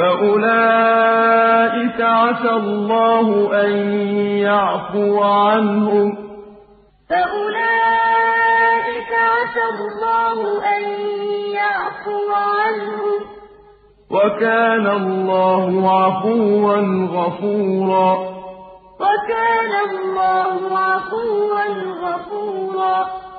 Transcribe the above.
فَأُولَٰئِكَ عَسَى اللَّهُ أَن يَعْفُوَ عَنْهُمْ ۚ. فَأُولَٰئِكَ عَسَى اللَّهُ أَن يَعْفُوَ عَنْهُمْ ۚ. وَكَانَ اللَّهُ عَفُوًّا غَفُورًا. وَكَانَ اللَّهُ عَفُوًّا غَفُورًا.